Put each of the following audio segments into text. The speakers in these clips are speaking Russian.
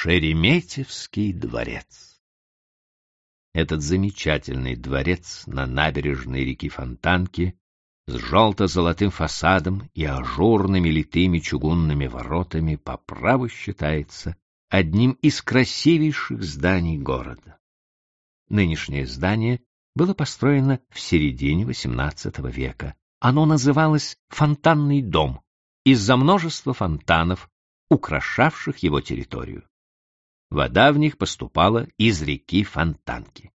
Шереметьевский дворец. Этот замечательный дворец на набережной реки Фонтанки с желто-золотым фасадом и ажурными литыми чугунными воротами по праву считается одним из красивейших зданий города. Нынешнее здание было построено в середине XVIII века. Оно называлось «Фонтанный дом» из-за множества фонтанов, украшавших его территорию. Вода в них поступала из реки Фонтанки.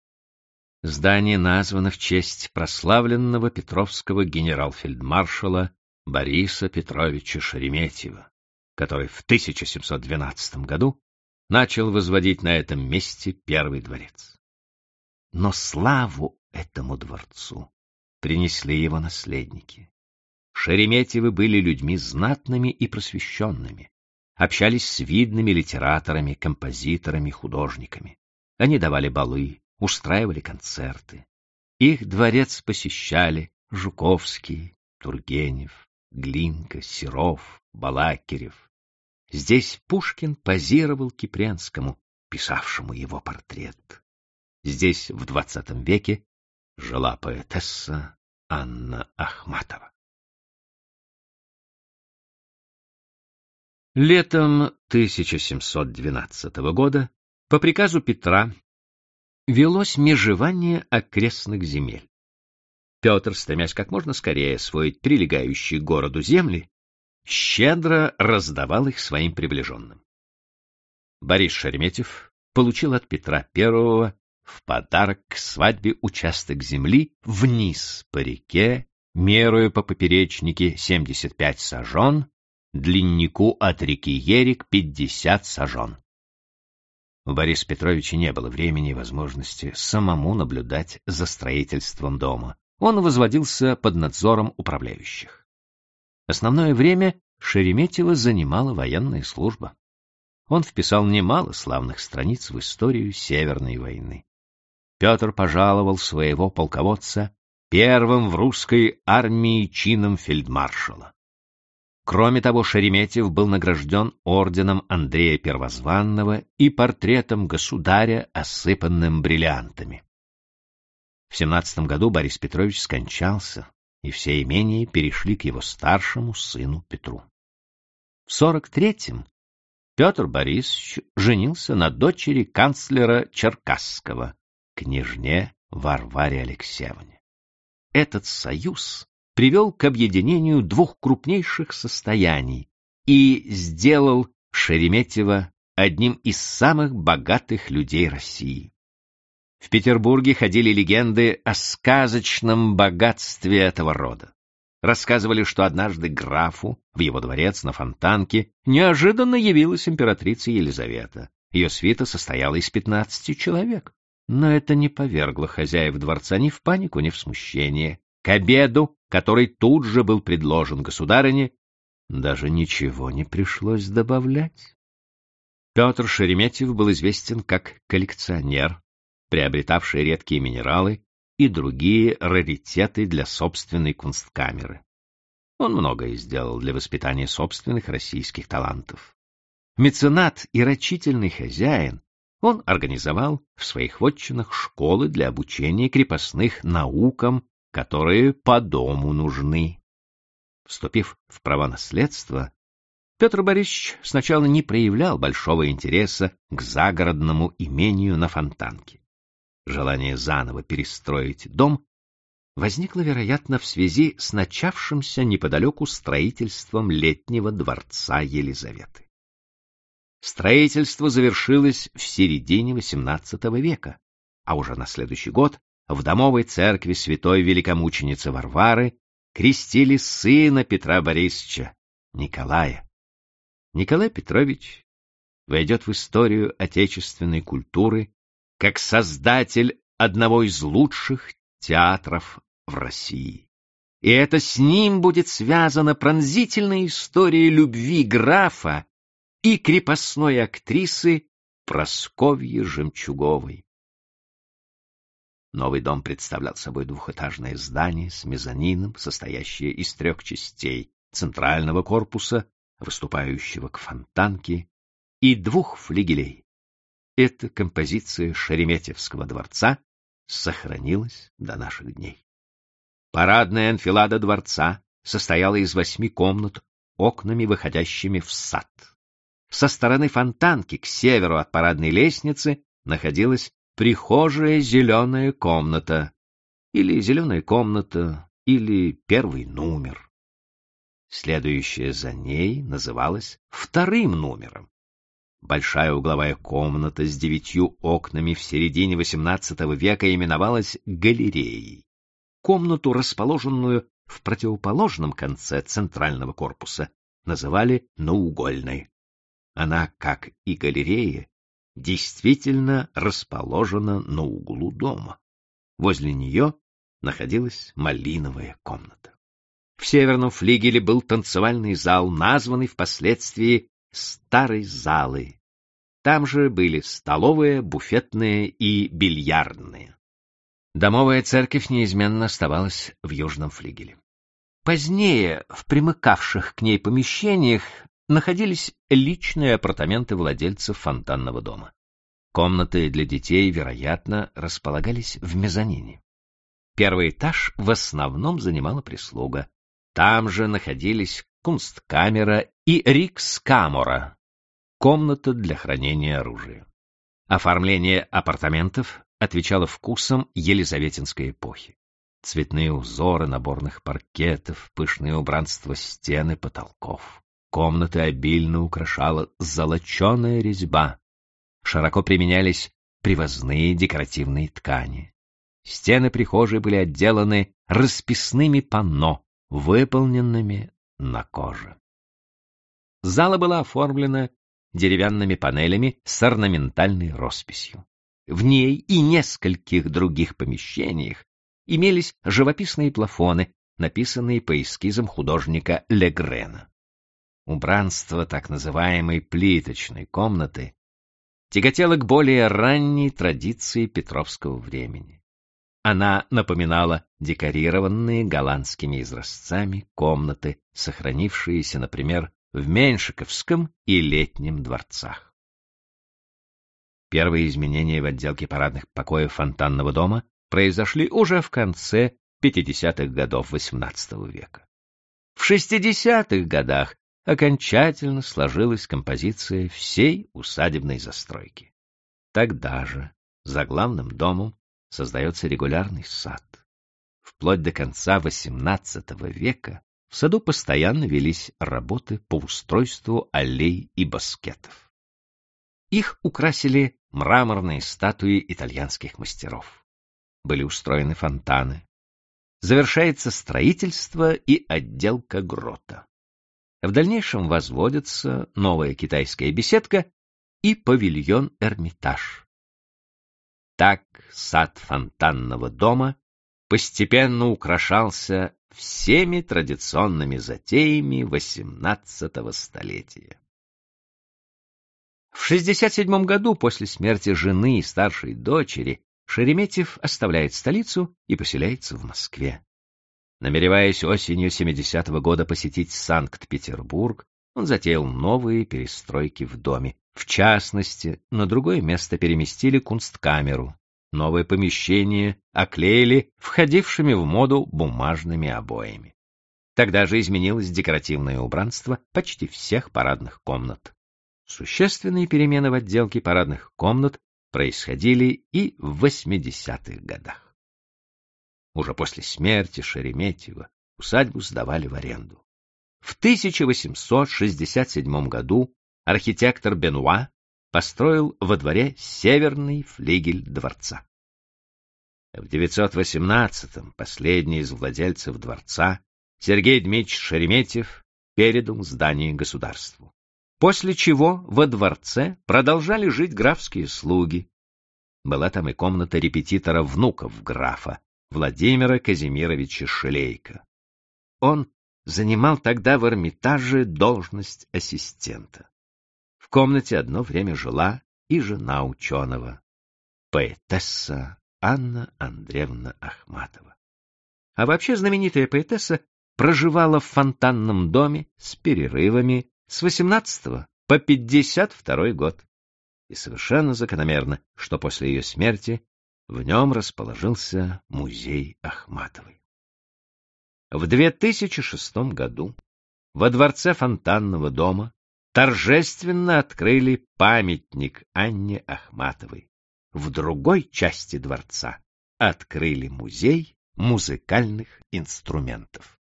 Здание названо в честь прославленного петровского генерал-фельдмаршала Бориса Петровича Шереметьева, который в 1712 году начал возводить на этом месте первый дворец. Но славу этому дворцу принесли его наследники. Шереметьевы были людьми знатными и просвещенными, общались с видными литераторами, композиторами, художниками. Они давали балы, устраивали концерты. Их дворец посещали Жуковский, Тургенев, Глинка, Серов, Балакирев. Здесь Пушкин позировал Кипренскому, писавшему его портрет. Здесь в двадцатом веке жила поэтесса Анна Ахматова. Летом 1712 года по приказу Петра велось межевание окрестных земель. Петр, стремясь как можно скорее освоить прилегающие к городу земли, щедро раздавал их своим приближенным. Борис Шереметьев получил от Петра I в подарок к свадьбе участок земли вниз по реке, меруя по поперечнике 75 сажен, длиннику от реки Ерик пятьдесят сажен. У Бориса Петровича не было времени и возможности самому наблюдать за строительством дома. Он возводился под надзором управляющих. Основное время Шереметьева занимала военная служба. Он вписал немало славных страниц в историю Северной войны. Петр пожаловал своего полководца первым в русской армии чином фельдмаршала. Кроме того, Шереметьев был награжден орденом Андрея Первозванного и портретом государя, осыпанным бриллиантами. В семнадцатом году Борис Петрович скончался, и все имения перешли к его старшему сыну Петру. В сорок третьем Петр Борисович женился на дочери канцлера Черкасского, княжне Варваре Алексеевне. Этот союз привел к объединению двух крупнейших состояний и сделал Шереметьева одним из самых богатых людей России. В Петербурге ходили легенды о сказочном богатстве этого рода. Рассказывали, что однажды графу в его дворец на Фонтанке неожиданно явилась императрица Елизавета. Ее свита состояла из пятнадцати человек. Но это не повергло хозяев дворца ни в панику, ни в смущение. К обеду который тут же был предложен государыне, даже ничего не пришлось добавлять. Петр Шереметьев был известен как коллекционер, приобретавший редкие минералы и другие раритеты для собственной кунсткамеры. Он многое сделал для воспитания собственных российских талантов. Меценат и рачительный хозяин, он организовал в своих вотчинах школы для обучения крепостных наукам которые по дому нужны. Вступив в права наследства, Петр Борисович сначала не проявлял большого интереса к загородному имению на Фонтанке. Желание заново перестроить дом возникло, вероятно, в связи с начавшимся неподалеку строительством летнего дворца Елизаветы. Строительство завершилось в середине XVIII века, а уже на следующий год в домовой церкви святой великомученицы Варвары крестили сына Петра Борисовича, Николая. Николай Петрович войдет в историю отечественной культуры как создатель одного из лучших театров в России. И это с ним будет связана пронзительная история любви графа и крепостной актрисы Просковьи Жемчуговой. Новый дом представлял собой двухэтажное здание с мезонином, состоящее из трех частей — центрального корпуса, выступающего к фонтанке, и двух флигелей. Эта композиция Шереметьевского дворца сохранилась до наших дней. Парадная анфилада дворца состояла из восьми комнат, окнами, выходящими в сад. Со стороны фонтанки к северу от парадной лестницы находилась прихожая зеленая комната, или зеленая комната, или первый номер. Следующая за ней называлась вторым номером. Большая угловая комната с девятью окнами в середине XVIII века именовалась галереей. Комнату, расположенную в противоположном конце центрального корпуса, называли наугольной. Она, как и галерея, действительно расположена на углу дома. Возле нее находилась малиновая комната. В северном флигеле был танцевальный зал, названный впоследствии «старой залы». Там же были столовые, буфетные и бильярдные. Домовая церковь неизменно оставалась в южном флигеле. Позднее в примыкавших к ней помещениях находились личные апартаменты владельцев фонтанного дома. Комнаты для детей, вероятно, располагались в мезонине. Первый этаж в основном занимала прислуга. Там же находились кунсткамера и рикскамора, комната для хранения оружия. Оформление апартаментов отвечало вкусам елизаветинской эпохи. Цветные узоры наборных паркетов, пышные убранства стен и потолков. Комнаты обильно украшала золоченая резьба. Широко применялись привозные декоративные ткани. Стены прихожей были отделаны расписными панно, выполненными на коже. Зала была оформлена деревянными панелями с орнаментальной росписью. В ней и нескольких других помещениях имелись живописные плафоны, написанные по эскизам художника Легрена. Убранство так называемой плиточной комнаты тяготело к более ранней традиции петровского времени. Она напоминала декорированные голландскими изразцами комнаты, сохранившиеся, например, в Меньшиковском и Летнем дворцах. Первые изменения в отделке парадных покоев фонтанного дома произошли уже в конце 50-х годов XVIII века. В 60-х годах окончательно сложилась композиция всей усадебной застройки. Тогда же за главным домом создается регулярный сад. Вплоть до конца XVIII века в саду постоянно велись работы по устройству аллей и баскетов. Их украсили мраморные статуи итальянских мастеров были устроены фонтаны. Завершается строительство и отделка грота. В дальнейшем возводится новая китайская беседка и павильон Эрмитаж. Так сад фонтанного дома постепенно украшался всеми традиционными затеями XVIII столетия. В 67 году после смерти жены и старшей дочери Шереметьев оставляет столицу и поселяется в Москве. Намереваясь осенью 70-го года посетить Санкт-Петербург, он затеял новые перестройки в доме. В частности, на другое место переместили кунсткамеру. Новое помещение оклеили входившими в моду бумажными обоями. Тогда же изменилось декоративное убранство почти всех парадных комнат. Существенные перемены в отделке парадных комнат происходили и в 80-х годах. Уже после смерти Шереметьева усадьбу сдавали в аренду. В 1867 году архитектор Бенуа построил во дворе северный флигель дворца. В 918-м последний из владельцев дворца, Сергей Дмитриевич Шереметьев, передал здание государству после чего во дворце продолжали жить графские слуги. Была там и комната репетитора внуков графа, Владимира Казимировича Шелейка. Он занимал тогда в Эрмитаже должность ассистента. В комнате одно время жила и жена ученого, поэтесса Анна Андреевна Ахматова. А вообще знаменитая поэтесса проживала в фонтанном доме с перерывами с 18 по по 52 год. И совершенно закономерно, что после ее смерти в нем расположился музей Ахматовой. В 2006 году во дворце Фонтанного дома торжественно открыли памятник Анне Ахматовой. В другой части дворца открыли музей музыкальных инструментов.